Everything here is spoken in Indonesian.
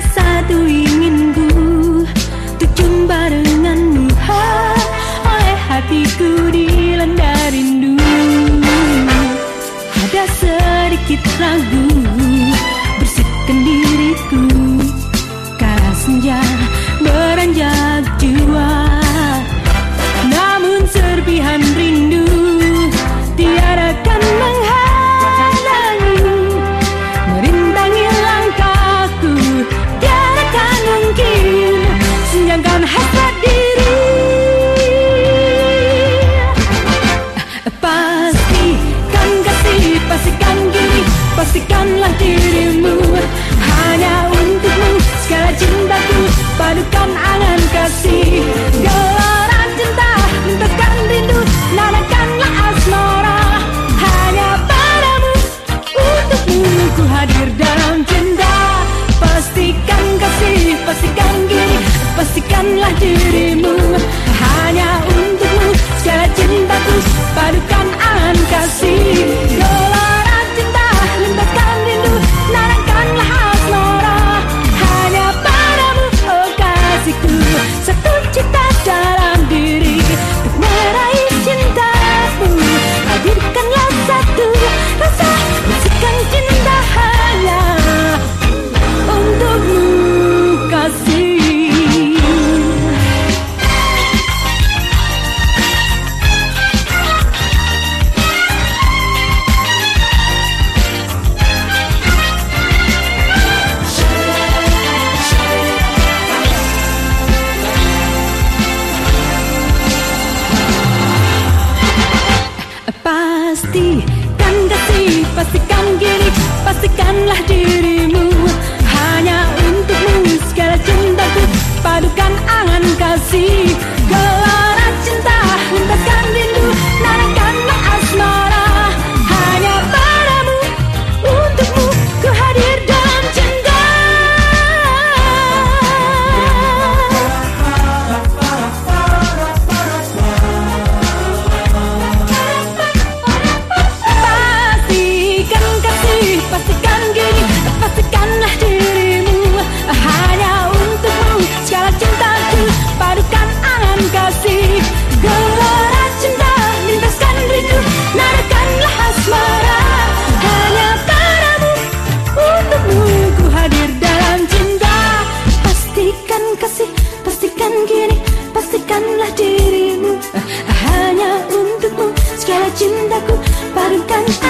satu inginku. Untuk jumpa denganmu ha, Oleh hatiku dilanda rindu. Ada sedikit ragu Bersihkan diriku. kan dan Pastikan gini pastikanlah diri. cintaku padukan